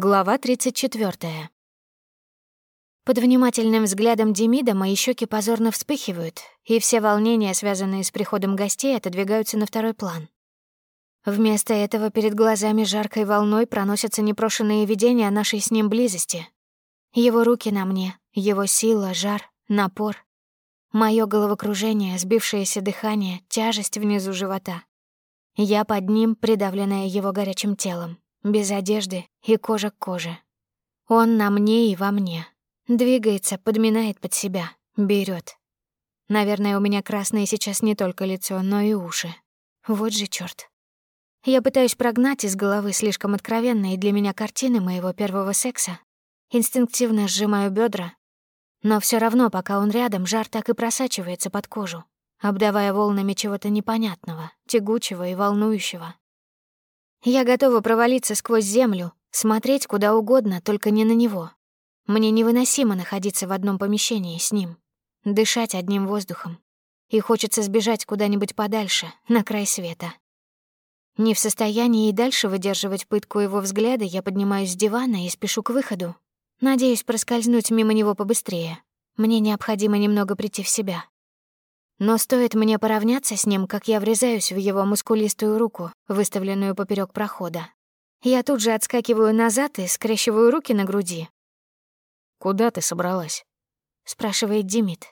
Глава 34. Под внимательным взглядом Демида мои щеки позорно вспыхивают, и все волнения, связанные с приходом гостей, отодвигаются на второй план. Вместо этого перед глазами жаркой волной проносятся непрошенные видения нашей с ним близости. Его руки на мне, его сила, жар, напор. Моё головокружение, сбившееся дыхание, тяжесть внизу живота. Я под ним, придавленная его горячим телом, без одежды и кожа к коже. Он на мне и во мне. Двигается, подминает под себя, берет. Наверное, у меня красное сейчас не только лицо, но и уши. Вот же чёрт. Я пытаюсь прогнать из головы слишком откровенные для меня картины моего первого секса. Инстинктивно сжимаю бедра, но все равно, пока он рядом, жар так и просачивается под кожу, обдавая волнами чего-то непонятного, тягучего и волнующего. Я готова провалиться сквозь землю, смотреть куда угодно, только не на него. Мне невыносимо находиться в одном помещении с ним, дышать одним воздухом. И хочется сбежать куда-нибудь подальше, на край света. Не в состоянии и дальше выдерживать пытку его взгляда, я поднимаюсь с дивана и спешу к выходу. Надеюсь проскользнуть мимо него побыстрее. Мне необходимо немного прийти в себя. Но стоит мне поравняться с ним, как я врезаюсь в его мускулистую руку, выставленную поперек прохода. Я тут же отскакиваю назад и скрещиваю руки на груди. «Куда ты собралась?» — спрашивает Димит.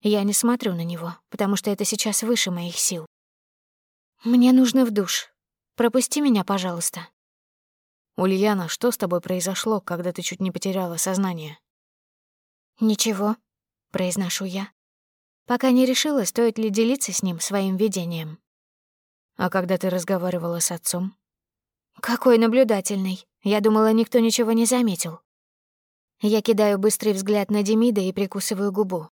Я не смотрю на него, потому что это сейчас выше моих сил. «Мне нужно в душ. Пропусти меня, пожалуйста». «Ульяна, что с тобой произошло, когда ты чуть не потеряла сознание?» «Ничего», — произношу я. Пока не решила, стоит ли делиться с ним своим видением. «А когда ты разговаривала с отцом?» «Какой наблюдательный. Я думала, никто ничего не заметил». Я кидаю быстрый взгляд на Демида и прикусываю губу.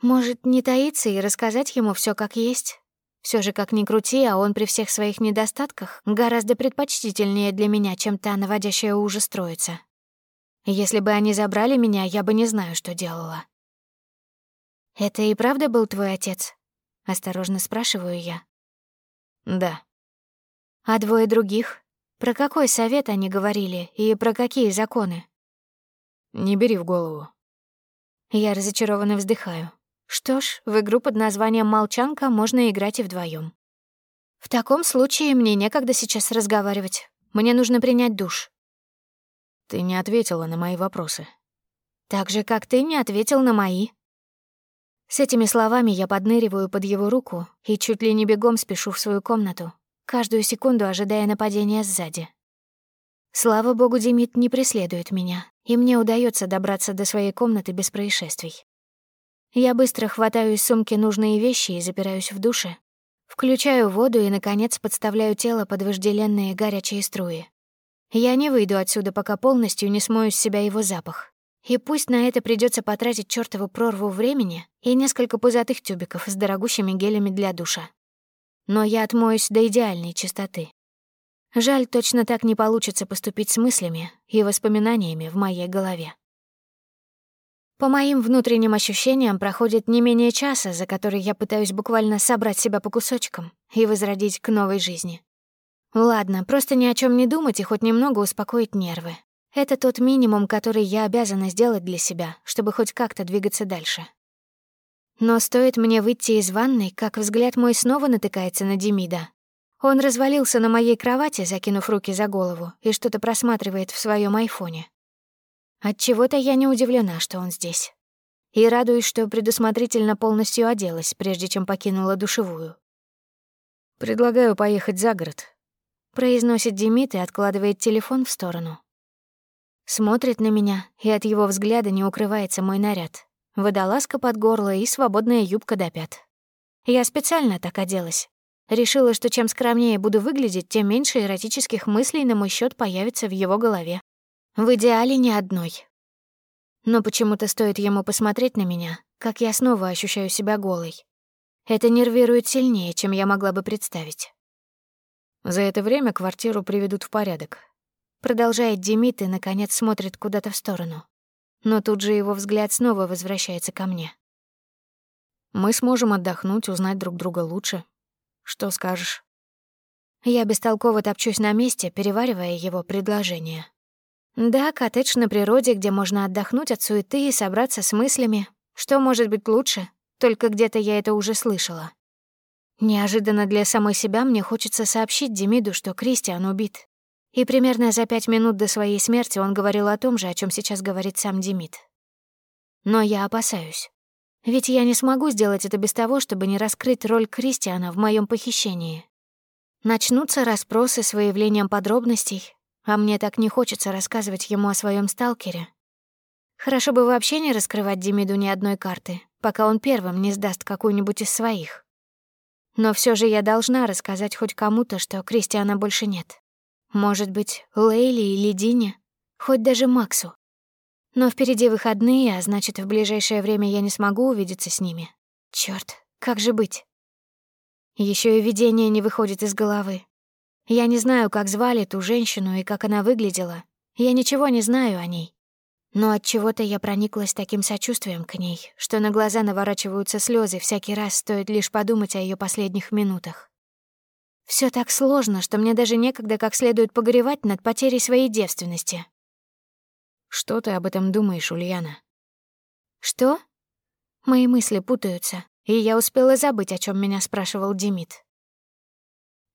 Может, не таиться и рассказать ему все как есть? Все же, как ни крути, а он при всех своих недостатках гораздо предпочтительнее для меня, чем та наводящая ужас троица. Если бы они забрали меня, я бы не знаю, что делала. «Это и правда был твой отец?» — осторожно спрашиваю я. «Да». «А двое других? Про какой совет они говорили и про какие законы?» «Не бери в голову». Я разочарованно вздыхаю. Что ж, в игру под названием «Молчанка» можно играть и вдвоем. В таком случае мне некогда сейчас разговаривать. Мне нужно принять душ. Ты не ответила на мои вопросы. Так же, как ты не ответил на мои. С этими словами я подныриваю под его руку и чуть ли не бегом спешу в свою комнату, каждую секунду ожидая нападения сзади. Слава богу, Демид не преследует меня, и мне удается добраться до своей комнаты без происшествий. Я быстро хватаю из сумки нужные вещи и запираюсь в душе. Включаю воду и, наконец, подставляю тело под вожделенные горячие струи. Я не выйду отсюда, пока полностью не смою с себя его запах. И пусть на это придется потратить чёртову прорву времени и несколько пузатых тюбиков с дорогущими гелями для душа. Но я отмоюсь до идеальной чистоты. Жаль, точно так не получится поступить с мыслями и воспоминаниями в моей голове. По моим внутренним ощущениям проходит не менее часа, за который я пытаюсь буквально собрать себя по кусочкам и возродить к новой жизни. Ладно, просто ни о чем не думать и хоть немного успокоить нервы. Это тот минимум, который я обязана сделать для себя, чтобы хоть как-то двигаться дальше. Но стоит мне выйти из ванной, как взгляд мой снова натыкается на Демида. Он развалился на моей кровати, закинув руки за голову, и что-то просматривает в своем айфоне. Отчего-то я не удивлена, что он здесь. И радуюсь, что предусмотрительно полностью оделась, прежде чем покинула душевую. «Предлагаю поехать за город», — произносит Демид и откладывает телефон в сторону. Смотрит на меня, и от его взгляда не укрывается мой наряд. Водолазка под горло и свободная юбка до пят. Я специально так оделась. Решила, что чем скромнее буду выглядеть, тем меньше эротических мыслей на мой счет появится в его голове. В идеале ни одной. Но почему-то стоит ему посмотреть на меня, как я снова ощущаю себя голой. Это нервирует сильнее, чем я могла бы представить. За это время квартиру приведут в порядок. Продолжает Демид и, наконец, смотрит куда-то в сторону. Но тут же его взгляд снова возвращается ко мне. Мы сможем отдохнуть, узнать друг друга лучше. Что скажешь? Я бестолково топчусь на месте, переваривая его предложение. Да, коттедж на природе, где можно отдохнуть от суеты и собраться с мыслями. Что может быть лучше? Только где-то я это уже слышала. Неожиданно для самой себя мне хочется сообщить Демиду, что Кристиан убит. И примерно за пять минут до своей смерти он говорил о том же, о чем сейчас говорит сам Демид. Но я опасаюсь. Ведь я не смогу сделать это без того, чтобы не раскрыть роль Кристиана в моем похищении. Начнутся расспросы с выявлением подробностей, а мне так не хочется рассказывать ему о своем сталкере. Хорошо бы вообще не раскрывать Демиду ни одной карты, пока он первым не сдаст какую-нибудь из своих. Но все же я должна рассказать хоть кому-то, что Кристиана больше нет. Может быть, Лейли или Дине, хоть даже Максу. Но впереди выходные, а значит, в ближайшее время я не смогу увидеться с ними. Чёрт, как же быть? Еще и видение не выходит из головы. Я не знаю, как звали ту женщину и как она выглядела. Я ничего не знаю о ней. Но от чего-то я прониклась таким сочувствием к ней, что на глаза наворачиваются слезы всякий раз, стоит лишь подумать о ее последних минутах. Все так сложно, что мне даже некогда как следует погоревать над потерей своей девственности. Что ты об этом думаешь, Ульяна? Что? Мои мысли путаются, и я успела забыть, о чем меня спрашивал Демид.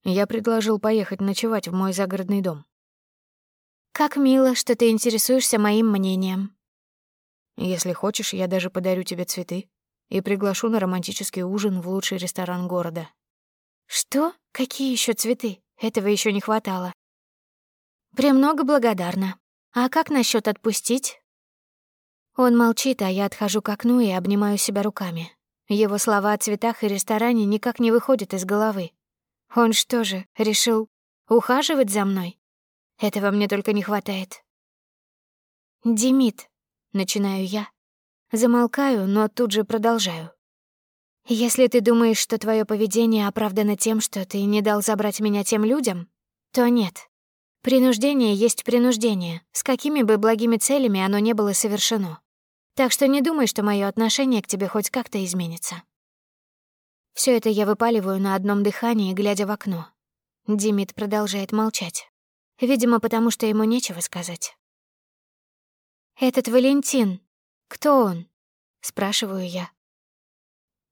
Я предложил поехать ночевать в мой загородный дом. Как мило, что ты интересуешься моим мнением. Если хочешь, я даже подарю тебе цветы и приглашу на романтический ужин в лучший ресторан города. Что? Какие еще цветы? Этого еще не хватало. Премного благодарна. А как насчет отпустить? Он молчит, а я отхожу к окну и обнимаю себя руками. Его слова о цветах и ресторане никак не выходят из головы. Он что же, решил ухаживать за мной? Этого мне только не хватает. «Демид», — начинаю я. Замолкаю, но тут же продолжаю. «Если ты думаешь, что твое поведение оправдано тем, что ты не дал забрать меня тем людям, то нет. Принуждение есть принуждение, с какими бы благими целями оно не было совершено. Так что не думай, что мое отношение к тебе хоть как-то изменится. Все это я выпаливаю на одном дыхании, глядя в окно. Димит продолжает молчать. Видимо, потому что ему нечего сказать. «Этот Валентин, кто он?» — спрашиваю я.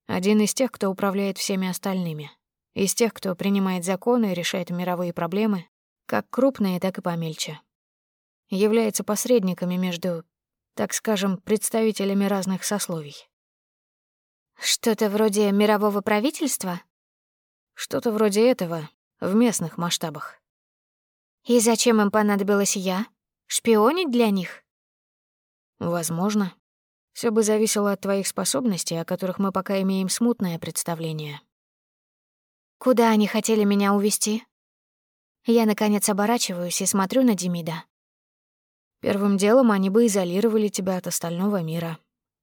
Один из тех, кто управляет всеми остальными. Из тех, кто принимает законы и решает мировые проблемы, как крупные, так и помельче. Является посредниками между, так скажем, представителями разных сословий. Что-то вроде мирового правительства? Что-то вроде этого, в местных масштабах. И зачем им понадобилась я? Шпионить для них? Возможно. Все бы зависело от твоих способностей, о которых мы пока имеем смутное представление. Куда они хотели меня увести? Я, наконец, оборачиваюсь и смотрю на Демида. Первым делом они бы изолировали тебя от остального мира,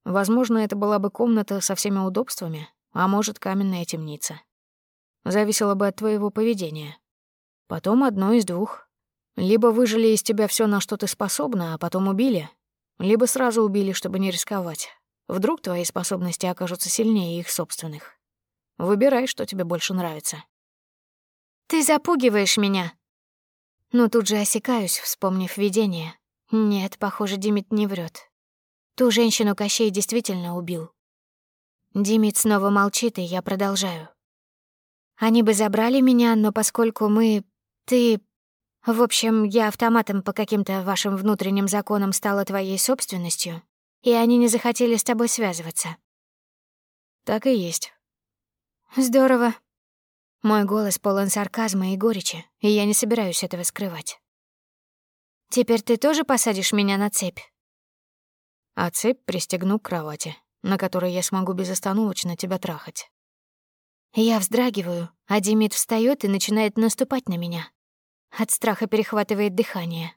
Возможно, это была бы комната со всеми удобствами, а может, каменная темница. Зависело бы от твоего поведения. Потом одно из двух. Либо выжили из тебя все, на что ты способна, а потом убили, либо сразу убили, чтобы не рисковать. Вдруг твои способности окажутся сильнее их собственных. Выбирай, что тебе больше нравится. «Ты запугиваешь меня!» Но тут же осекаюсь, вспомнив видение. Нет, похоже, Димит не врет. Ту женщину Кощей действительно убил. Димит снова молчит, и я продолжаю. Они бы забрали меня, но поскольку мы... Ты... В общем, я автоматом по каким-то вашим внутренним законам стала твоей собственностью, и они не захотели с тобой связываться. Так и есть. Здорово. Мой голос полон сарказма и горечи, и я не собираюсь этого скрывать. Теперь ты тоже посадишь меня на цепь? а цепь пристегну к кровати, на которой я смогу безостановочно тебя трахать. Я вздрагиваю, а Демид встаёт и начинает наступать на меня. От страха перехватывает дыхание.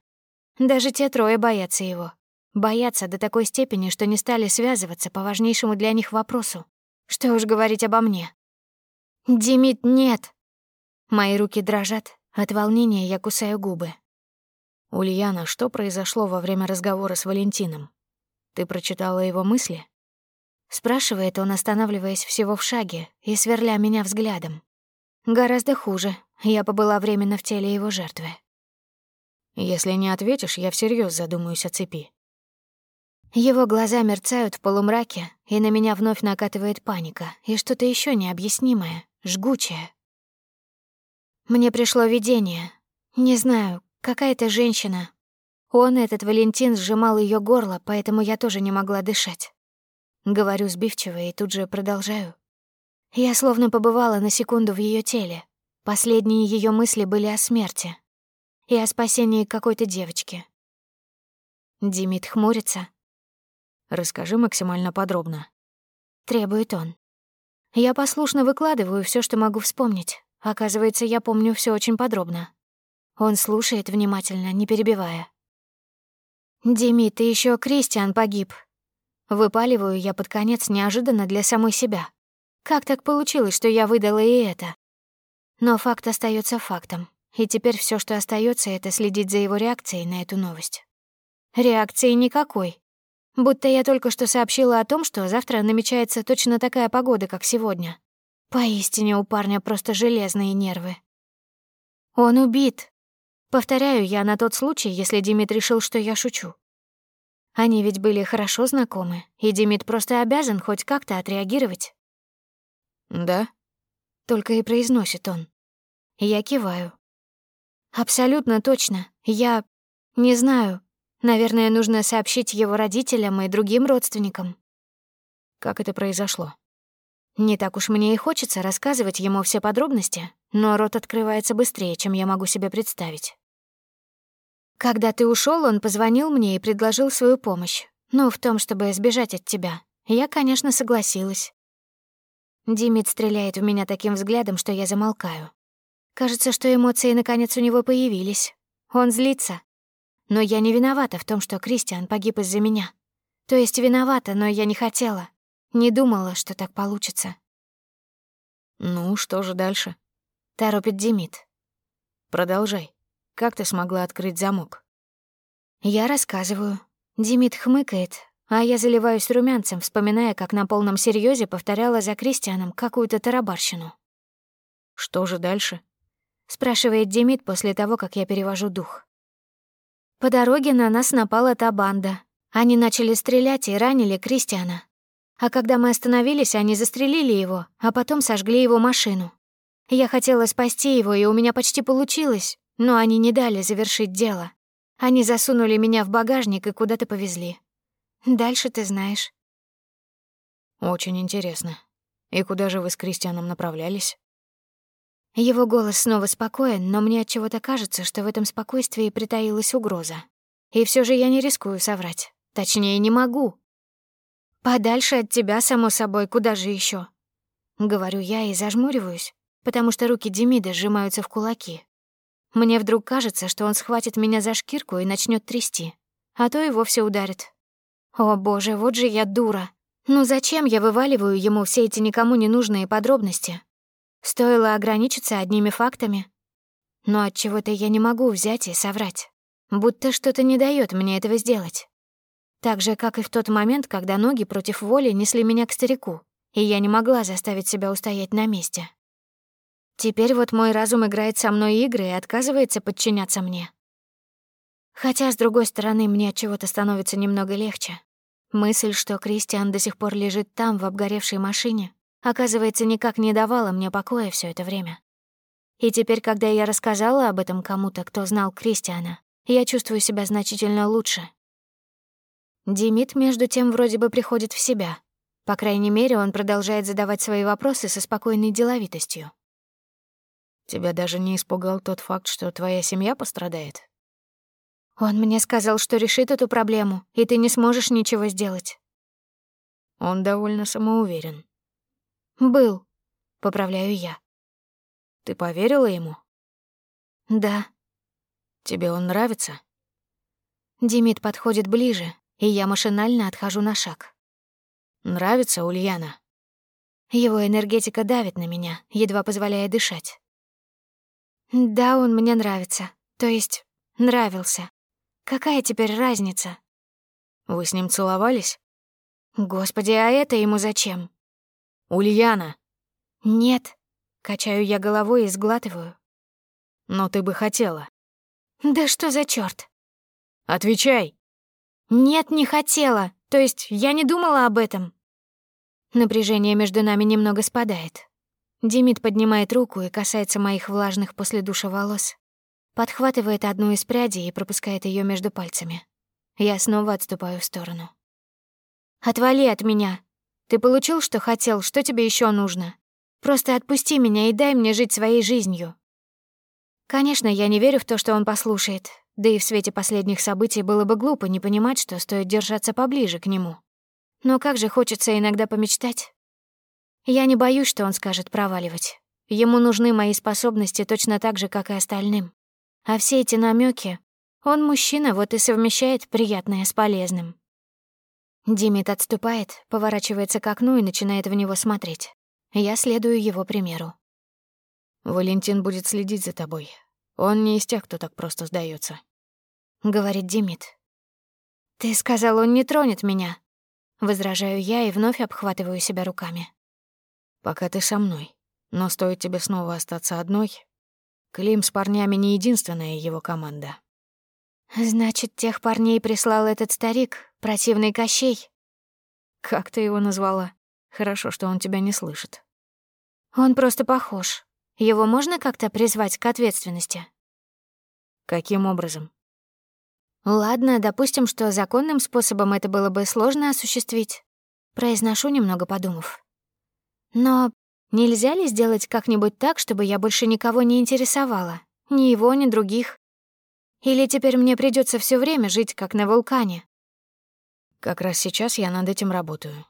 Даже те трое боятся его. Боятся до такой степени, что не стали связываться по важнейшему для них вопросу. Что уж говорить обо мне. «Демид, нет!» Мои руки дрожат, от волнения я кусаю губы. «Ульяна, что произошло во время разговора с Валентином?» Ты прочитала его мысли? Спрашивает он, останавливаясь всего в шаге и сверля меня взглядом. Гораздо хуже. Я побыла временно в теле его жертвы. Если не ответишь, я всерьез задумаюсь о цепи. Его глаза мерцают в полумраке, и на меня вновь накатывает паника и что-то еще необъяснимое, жгучее. Мне пришло видение. Не знаю, какая-то женщина. Он, этот Валентин, сжимал ее горло, поэтому я тоже не могла дышать. Говорю сбивчиво и тут же продолжаю. Я словно побывала на секунду в ее теле. Последние ее мысли были о смерти и о спасении какой-то девочки. Димит хмурится, Расскажи максимально подробно. Требует он. Я послушно выкладываю все, что могу вспомнить. Оказывается, я помню все очень подробно. Он слушает внимательно, не перебивая. «Дими, ты еще Кристиан погиб». Выпаливаю я под конец неожиданно для самой себя. Как так получилось, что я выдала и это? Но факт остается фактом, и теперь все, что остается, это следить за его реакцией на эту новость. Реакции никакой. Будто я только что сообщила о том, что завтра намечается точно такая погода, как сегодня. Поистине у парня просто железные нервы. Он убит. Повторяю я на тот случай, если Димит решил, что я шучу. Они ведь были хорошо знакомы, и Димит просто обязан хоть как-то отреагировать. «Да?» — только и произносит он. Я киваю. «Абсолютно точно. Я... не знаю. Наверное, нужно сообщить его родителям и другим родственникам. Как это произошло? Не так уж мне и хочется рассказывать ему все подробности, но рот открывается быстрее, чем я могу себе представить. Когда ты ушел, он позвонил мне и предложил свою помощь. Ну, в том, чтобы сбежать от тебя. Я, конечно, согласилась. Димит стреляет в меня таким взглядом, что я замолкаю. Кажется, что эмоции наконец у него появились. Он злится, но я не виновата в том, что Кристиан погиб из-за меня. То есть виновата, но я не хотела. Не думала, что так получится. «Ну, что же дальше?» — торопит Демид. «Продолжай. Как ты смогла открыть замок?» Я рассказываю. Демид хмыкает, а я заливаюсь румянцем, вспоминая, как на полном серьезе повторяла за Кристианом какую-то тарабарщину. «Что же дальше?» — спрашивает Демид после того, как я перевожу дух. По дороге на нас напала та банда. Они начали стрелять и ранили Кристиана. А когда мы остановились, они застрелили его, а потом сожгли его машину. Я хотела спасти его, и у меня почти получилось, но они не дали завершить дело. Они засунули меня в багажник и куда-то повезли. Дальше ты знаешь. Очень интересно. И куда же вы с Кристианом направлялись? Его голос снова спокоен, но мне от чего-то кажется, что в этом спокойствии притаилась угроза. И все же я не рискую соврать. Точнее, не могу. Подальше от тебя, само собой, куда же еще? Говорю я и зажмуриваюсь, потому что руки Демида сжимаются в кулаки. Мне вдруг кажется, что он схватит меня за шкирку и начнет трясти, а то и вовсе ударит. О боже, вот же я дура. Ну зачем я вываливаю ему все эти никому не нужные подробности? Стоило ограничиться одними фактами. Но от чего то я не могу взять и соврать. Будто что-то не дает мне этого сделать. Так же, как и в тот момент, когда ноги против воли несли меня к старику, и я не могла заставить себя устоять на месте. Теперь вот мой разум играет со мной игры и отказывается подчиняться мне. Хотя, с другой стороны, мне от чего-то становится немного легче. Мысль, что Кристиан до сих пор лежит там, в обгоревшей машине, оказывается, никак не давала мне покоя все это время. И теперь, когда я рассказала об этом кому-то, кто знал Кристиана, я чувствую себя значительно лучше. Димит, между тем, вроде бы приходит в себя. По крайней мере, он продолжает задавать свои вопросы со спокойной деловитостью. «Тебя даже не испугал тот факт, что твоя семья пострадает?» «Он мне сказал, что решит эту проблему, и ты не сможешь ничего сделать». Он довольно самоуверен. «Был», — поправляю я. «Ты поверила ему?» «Да». «Тебе он нравится?» Димит подходит ближе, и я машинально отхожу на шаг. «Нравится, Ульяна?» Его энергетика давит на меня, едва позволяя дышать. «Да, он мне нравится. То есть, нравился. Какая теперь разница?» «Вы с ним целовались?» «Господи, а это ему зачем?» «Ульяна!» «Нет», — качаю я головой и сглатываю. «Но ты бы хотела». Да что за чёрт? Отвечай. Нет, не хотела. То есть я не думала об этом. Напряжение между нами немного спадает. Димит поднимает руку и касается моих влажных после душа волос. Подхватывает одну из прядей и пропускает ее между пальцами. Я снова отступаю в сторону. «Отвали от меня. Ты получил, что хотел, что тебе еще нужно? Просто отпусти меня и дай мне жить своей жизнью». Конечно, я не верю в то, что он послушает, да и в свете последних событий было бы глупо не понимать, что стоит держаться поближе к нему. Но как же хочется иногда помечтать. Я не боюсь, что он скажет проваливать. Ему нужны мои способности точно так же, как и остальным. А все эти намеки, он мужчина, вот и совмещает приятное с полезным. Димит отступает, поворачивается к окну и начинает в него смотреть. Я следую его примеру. «Валентин будет следить за тобой. Он не из тех, кто так просто сдается, говорит Димит. «Ты сказал, он не тронет меня». Возражаю я и вновь обхватываю себя руками. «Пока ты со мной. Но стоит тебе снова остаться одной, Клим с парнями не единственная его команда. Значит, тех парней прислал этот старик, противный Кощей? Как ты его назвала? Хорошо, что он тебя не слышит. Он просто похож. Его можно как-то призвать к ответственности? Каким образом? Ладно, допустим, что законным способом это было бы сложно осуществить. Произношу, немного подумав. Но Нельзя ли сделать как-нибудь так, чтобы я больше никого не интересовала? Ни его, ни других? Или теперь мне придется все время жить как на вулкане? Как раз сейчас я над этим работаю.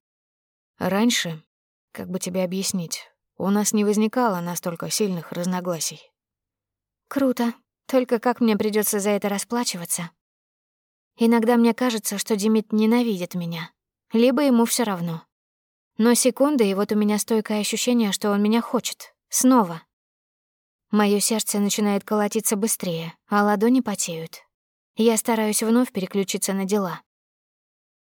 Раньше, как бы тебе объяснить, у нас не возникало настолько сильных разногласий. Круто. Только как мне придется за это расплачиваться? Иногда мне кажется, что Димит ненавидит меня. Либо ему все равно. Но секунда, и вот у меня стойкое ощущение, что он меня хочет. Снова. Моё сердце начинает колотиться быстрее, а ладони потеют. Я стараюсь вновь переключиться на дела.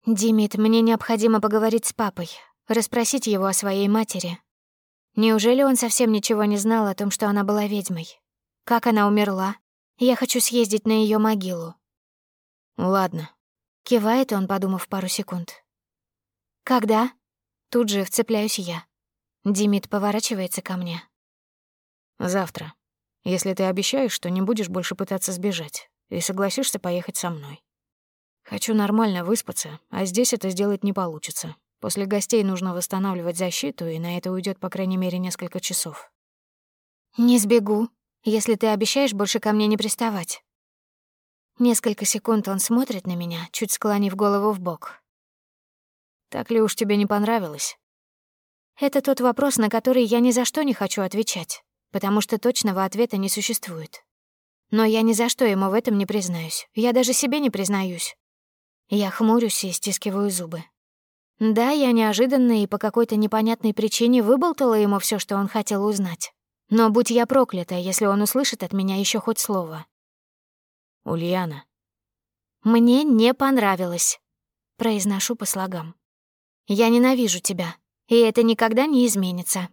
«Димит, мне необходимо поговорить с папой, расспросить его о своей матери. Неужели он совсем ничего не знал о том, что она была ведьмой? Как она умерла? Я хочу съездить на её могилу». «Ладно», — кивает он, подумав пару секунд. «Когда?» Тут же вцепляюсь я. Димит поворачивается ко мне. «Завтра. Если ты обещаешь, что не будешь больше пытаться сбежать и согласишься поехать со мной. Хочу нормально выспаться, а здесь это сделать не получится. После гостей нужно восстанавливать защиту, и на это уйдет по крайней мере несколько часов». «Не сбегу, если ты обещаешь больше ко мне не приставать». Несколько секунд он смотрит на меня, чуть склонив голову в бок, так ли уж тебе не понравилось? Это тот вопрос, на который я ни за что не хочу отвечать, потому что точного ответа не существует. Но я ни за что ему в этом не признаюсь. Я даже себе не признаюсь. Я хмурюсь и стискиваю зубы. Да, я неожиданно и по какой-то непонятной причине выболтала ему все, что он хотел узнать. Но будь я проклята, если он услышит от меня еще хоть слово. Ульяна. Мне не понравилось. Произношу по слогам. Я ненавижу тебя, и это никогда не изменится.